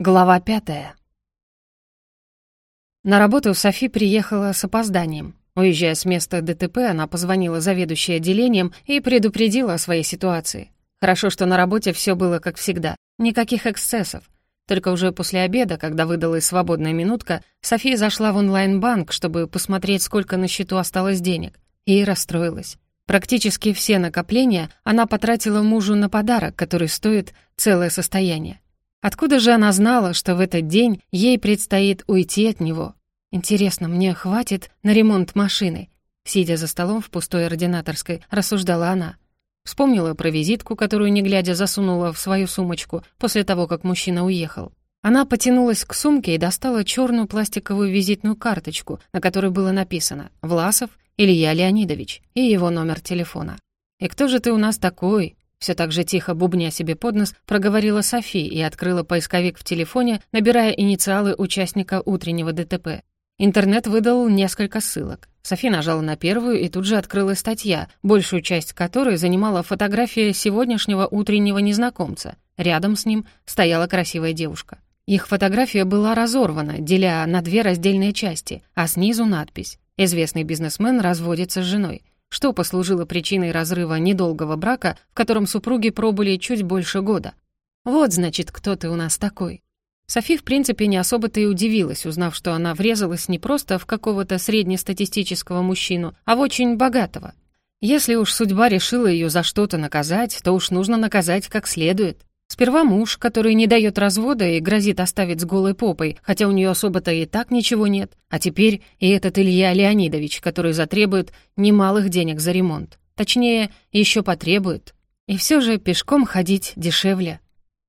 Глава пятая. На работу Софи приехала с опозданием. Уезжая с места ДТП, она позвонила заведующей отделением и предупредила о своей ситуации. Хорошо, что на работе все было как всегда, никаких эксцессов. Только уже после обеда, когда выдалась свободная минутка, София зашла в онлайн-банк, чтобы посмотреть, сколько на счету осталось денег, и расстроилась. Практически все накопления она потратила мужу на подарок, который стоит целое состояние. Откуда же она знала, что в этот день ей предстоит уйти от него? Интересно, мне хватит на ремонт машины? Сидя за столом в пустой ординаторской, рассуждала она. Вспомнила про визитку, которую, не глядя, засунула в свою сумочку после того, как мужчина уехал. Она потянулась к сумке и достала черную пластиковую визитную карточку, на которой было написано «Власов Илья Леонидович» и его номер телефона. «И кто же ты у нас такой?» Все так же тихо бубня себе под нос проговорила Софи и открыла поисковик в телефоне, набирая инициалы участника утреннего ДТП. Интернет выдал несколько ссылок. Софи нажала на первую и тут же открылась статья, большую часть которой занимала фотография сегодняшнего утреннего незнакомца. Рядом с ним стояла красивая девушка. Их фотография была разорвана, деля на две раздельные части, а снизу надпись «Известный бизнесмен разводится с женой» что послужило причиной разрыва недолгого брака, в котором супруги пробыли чуть больше года. Вот, значит, кто ты у нас такой. Софи, в принципе, не особо-то и удивилась, узнав, что она врезалась не просто в какого-то среднестатистического мужчину, а в очень богатого. Если уж судьба решила ее за что-то наказать, то уж нужно наказать как следует. Сперва муж, который не дает развода и грозит оставить с голой попой, хотя у нее особо-то и так ничего нет. А теперь и этот Илья Леонидович, который затребует немалых денег за ремонт. Точнее, еще потребует. И все же пешком ходить дешевле.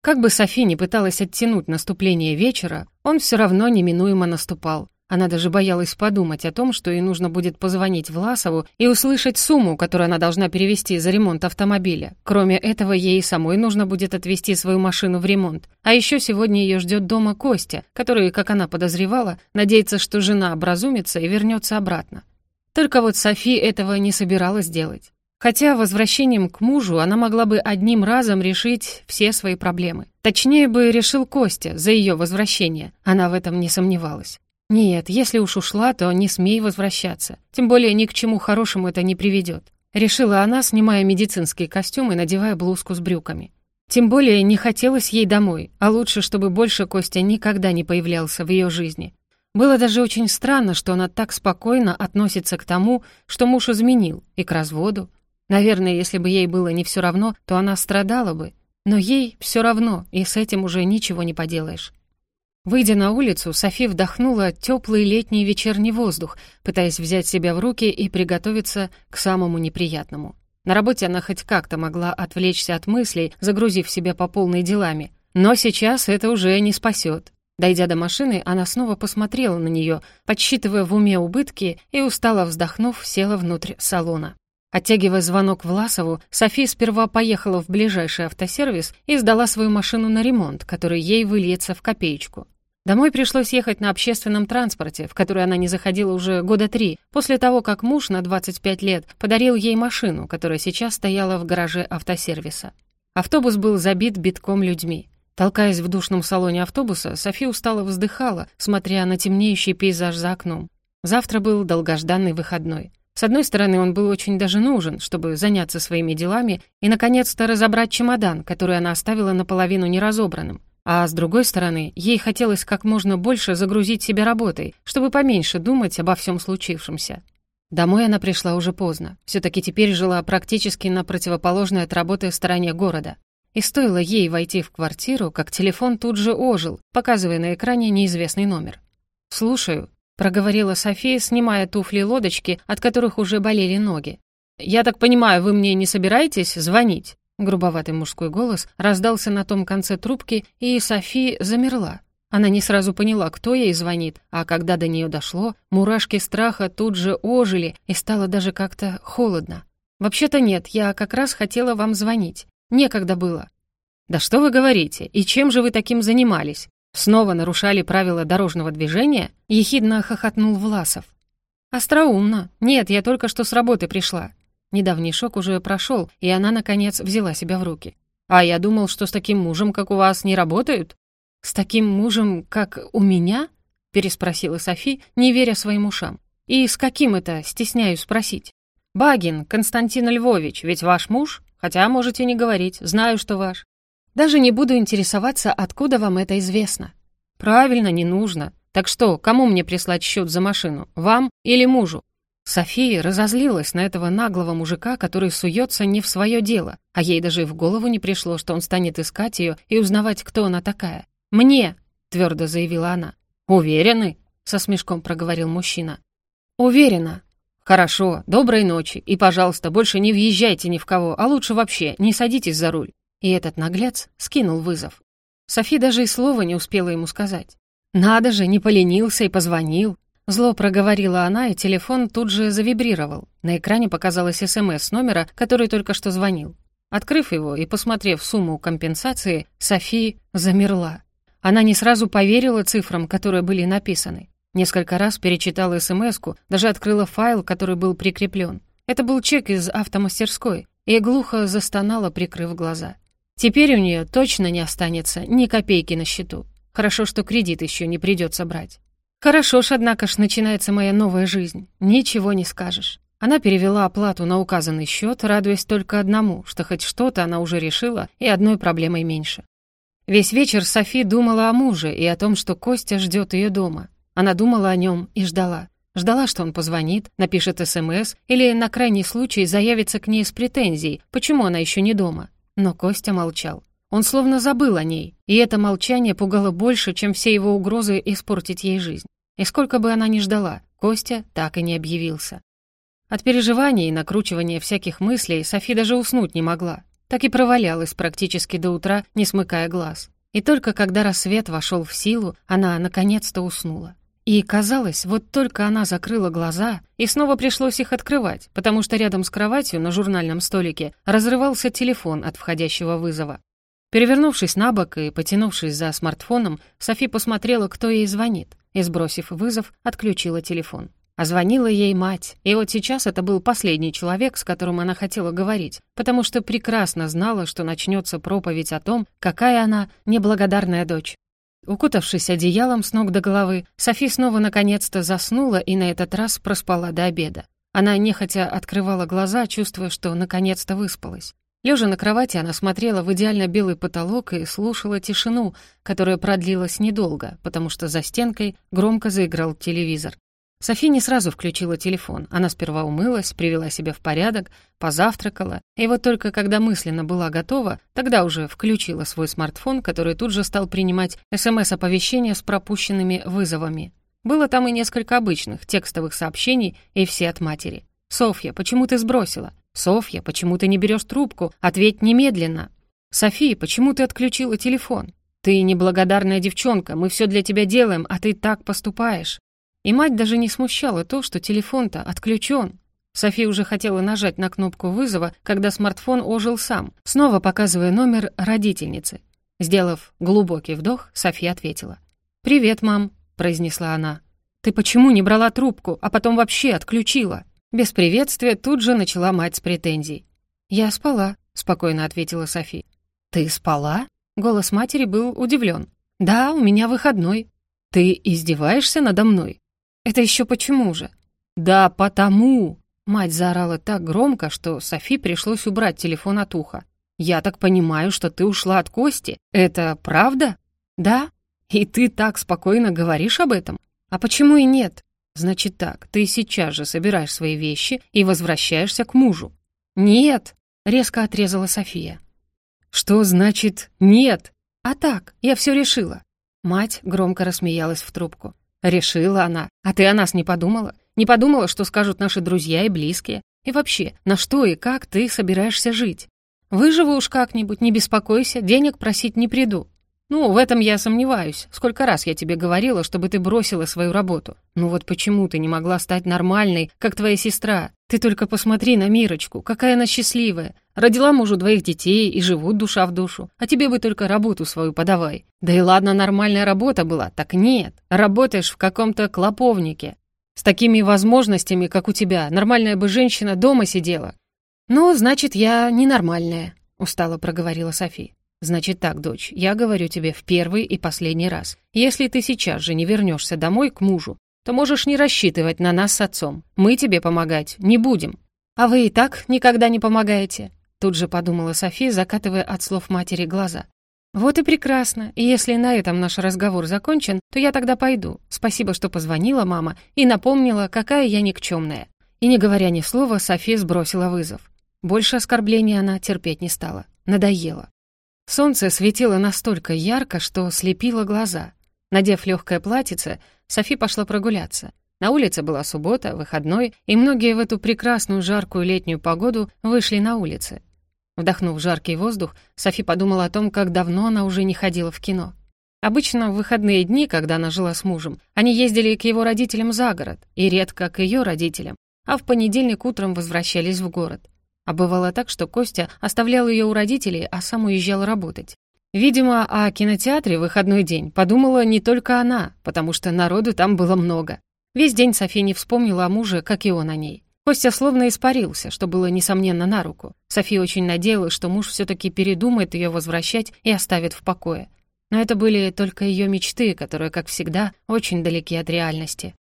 Как бы Софи не пыталась оттянуть наступление вечера, он все равно неминуемо наступал. Она даже боялась подумать о том, что ей нужно будет позвонить Власову и услышать сумму, которую она должна перевести за ремонт автомобиля. Кроме этого, ей самой нужно будет отвезти свою машину в ремонт. А еще сегодня ее ждет дома Костя, который, как она подозревала, надеется, что жена образумится и вернется обратно. Только вот Софи этого не собиралась делать. Хотя возвращением к мужу она могла бы одним разом решить все свои проблемы. Точнее бы решил Костя за ее возвращение, она в этом не сомневалась. «Нет, если уж ушла, то не смей возвращаться. Тем более ни к чему хорошему это не приведет», — решила она, снимая медицинский костюм и надевая блузку с брюками. Тем более не хотелось ей домой, а лучше, чтобы больше Костя никогда не появлялся в ее жизни. Было даже очень странно, что она так спокойно относится к тому, что муж изменил, и к разводу. Наверное, если бы ей было не все равно, то она страдала бы. Но ей все равно, и с этим уже ничего не поделаешь. Выйдя на улицу, Софи вдохнула теплый летний вечерний воздух, пытаясь взять себя в руки и приготовиться к самому неприятному. На работе она хоть как-то могла отвлечься от мыслей, загрузив себя по полной делами. Но сейчас это уже не спасет. Дойдя до машины, она снова посмотрела на нее, подсчитывая в уме убытки, и, устало вздохнув, села внутрь салона. Оттягивая звонок Власову, София сперва поехала в ближайший автосервис и сдала свою машину на ремонт, который ей выльется в копеечку. Домой пришлось ехать на общественном транспорте, в который она не заходила уже года три, после того, как муж на 25 лет подарил ей машину, которая сейчас стояла в гараже автосервиса. Автобус был забит битком людьми. Толкаясь в душном салоне автобуса, София устало вздыхала, смотря на темнеющий пейзаж за окном. Завтра был долгожданный выходной. С одной стороны, он был очень даже нужен, чтобы заняться своими делами и, наконец-то, разобрать чемодан, который она оставила наполовину неразобранным. А с другой стороны, ей хотелось как можно больше загрузить себя работой, чтобы поменьше думать обо всем случившемся. Домой она пришла уже поздно. все таки теперь жила практически на противоположной от работы стороне города. И стоило ей войти в квартиру, как телефон тут же ожил, показывая на экране неизвестный номер. «Слушаю», — проговорила София, снимая туфли-лодочки, от которых уже болели ноги. «Я так понимаю, вы мне не собираетесь звонить?» Грубоватый мужской голос раздался на том конце трубки, и Софи замерла. Она не сразу поняла, кто ей звонит, а когда до нее дошло, мурашки страха тут же ожили, и стало даже как-то холодно. «Вообще-то нет, я как раз хотела вам звонить. Некогда было». «Да что вы говорите? И чем же вы таким занимались? Снова нарушали правила дорожного движения?» — ехидно хохотнул Власов. «Остроумно. Нет, я только что с работы пришла. Недавний шок уже прошел, и она, наконец, взяла себя в руки. «А я думал, что с таким мужем, как у вас, не работают?» «С таким мужем, как у меня?» — переспросила Софи, не веря своим ушам. «И с каким это, стесняюсь спросить?» «Багин, Константин Львович, ведь ваш муж? Хотя можете не говорить, знаю, что ваш. Даже не буду интересоваться, откуда вам это известно». «Правильно, не нужно. Так что, кому мне прислать счет за машину, вам или мужу?» София разозлилась на этого наглого мужика, который суется не в свое дело, а ей даже и в голову не пришло, что он станет искать ее и узнавать, кто она такая. «Мне!» — твердо заявила она. «Уверены?» — со смешком проговорил мужчина. «Уверена». «Хорошо, доброй ночи, и, пожалуйста, больше не въезжайте ни в кого, а лучше вообще не садитесь за руль». И этот наглец скинул вызов. Софи даже и слова не успела ему сказать. «Надо же, не поленился и позвонил. Зло проговорила она, и телефон тут же завибрировал. На экране показалось СМС номера, который только что звонил. Открыв его и посмотрев сумму компенсации, Софи замерла. Она не сразу поверила цифрам, которые были написаны. Несколько раз перечитала смс даже открыла файл, который был прикреплен. Это был чек из автомастерской, и глухо застонала, прикрыв глаза. Теперь у нее точно не останется ни копейки на счету. Хорошо, что кредит еще не придется брать. Хорошо ж, однако ж, начинается моя новая жизнь. Ничего не скажешь. Она перевела оплату на указанный счет, радуясь только одному, что хоть что-то она уже решила и одной проблемой меньше. Весь вечер Софи думала о муже и о том, что Костя ждет ее дома. Она думала о нем и ждала. Ждала, что он позвонит, напишет СМС или на крайний случай заявится к ней с претензией, почему она еще не дома. Но Костя молчал. Он словно забыл о ней, и это молчание пугало больше, чем все его угрозы испортить ей жизнь. И сколько бы она ни ждала, Костя так и не объявился. От переживаний и накручивания всяких мыслей Софи даже уснуть не могла. Так и провалялась практически до утра, не смыкая глаз. И только когда рассвет вошел в силу, она наконец-то уснула. И казалось, вот только она закрыла глаза, и снова пришлось их открывать, потому что рядом с кроватью на журнальном столике разрывался телефон от входящего вызова. Перевернувшись на бок и потянувшись за смартфоном, Софи посмотрела, кто ей звонит, и, сбросив вызов, отключила телефон. А звонила ей мать, и вот сейчас это был последний человек, с которым она хотела говорить, потому что прекрасно знала, что начнется проповедь о том, какая она неблагодарная дочь. Укутавшись одеялом с ног до головы, Софи снова наконец-то заснула и на этот раз проспала до обеда. Она нехотя открывала глаза, чувствуя, что наконец-то выспалась. Лежа на кровати, она смотрела в идеально белый потолок и слушала тишину, которая продлилась недолго, потому что за стенкой громко заиграл телевизор. Софи не сразу включила телефон. Она сперва умылась, привела себя в порядок, позавтракала, и вот только когда мысленно была готова, тогда уже включила свой смартфон, который тут же стал принимать СМС-оповещения с пропущенными вызовами. Было там и несколько обычных текстовых сообщений, и все от матери. «Софья, почему ты сбросила? «Софья, почему ты не берешь трубку? Ответь немедленно!» «София, почему ты отключила телефон? Ты неблагодарная девчонка, мы все для тебя делаем, а ты так поступаешь!» И мать даже не смущала то, что телефон-то отключен. София уже хотела нажать на кнопку вызова, когда смартфон ожил сам, снова показывая номер родительницы. Сделав глубокий вдох, София ответила. «Привет, мам», — произнесла она. «Ты почему не брала трубку, а потом вообще отключила?» Без приветствия тут же начала мать с претензий. «Я спала», — спокойно ответила Софи. «Ты спала?» Голос матери был удивлен. «Да, у меня выходной». «Ты издеваешься надо мной?» «Это еще почему же?» «Да потому!» Мать заорала так громко, что Софи пришлось убрать телефон от уха. «Я так понимаю, что ты ушла от Кости. Это правда?» «Да. И ты так спокойно говоришь об этом? А почему и нет? «Значит так, ты сейчас же собираешь свои вещи и возвращаешься к мужу». «Нет», — резко отрезала София. «Что значит «нет»?» «А так, я все решила». Мать громко рассмеялась в трубку. «Решила она. А ты о нас не подумала? Не подумала, что скажут наши друзья и близкие? И вообще, на что и как ты собираешься жить? Выживу уж как-нибудь, не беспокойся, денег просить не приду. «Ну, в этом я сомневаюсь. Сколько раз я тебе говорила, чтобы ты бросила свою работу. Ну вот почему ты не могла стать нормальной, как твоя сестра? Ты только посмотри на Мирочку, какая она счастливая. Родила мужу двоих детей и живут душа в душу. А тебе бы только работу свою подавай. Да и ладно, нормальная работа была, так нет. Работаешь в каком-то клоповнике. С такими возможностями, как у тебя, нормальная бы женщина дома сидела. «Ну, значит, я ненормальная», — устало проговорила София. «Значит так, дочь, я говорю тебе в первый и последний раз. Если ты сейчас же не вернешься домой к мужу, то можешь не рассчитывать на нас с отцом. Мы тебе помогать не будем». «А вы и так никогда не помогаете», тут же подумала София, закатывая от слов матери глаза. «Вот и прекрасно. И если на этом наш разговор закончен, то я тогда пойду. Спасибо, что позвонила мама и напомнила, какая я никчемная». И не говоря ни слова, София сбросила вызов. Больше оскорблений она терпеть не стала. Надоело. Солнце светило настолько ярко, что слепило глаза. Надев легкое платьице, Софи пошла прогуляться. На улице была суббота, выходной, и многие в эту прекрасную жаркую летнюю погоду вышли на улицы. Вдохнув жаркий воздух, Софи подумала о том, как давно она уже не ходила в кино. Обычно в выходные дни, когда она жила с мужем, они ездили к его родителям за город, и редко к ее родителям, а в понедельник утром возвращались в город. А бывало так, что Костя оставлял ее у родителей, а сам уезжал работать. Видимо, о кинотеатре выходной день подумала не только она, потому что народу там было много. Весь день София не вспомнила о муже, как и он о ней. Костя словно испарился, что было, несомненно, на руку. София очень надеялась, что муж все таки передумает ее возвращать и оставит в покое. Но это были только ее мечты, которые, как всегда, очень далеки от реальности.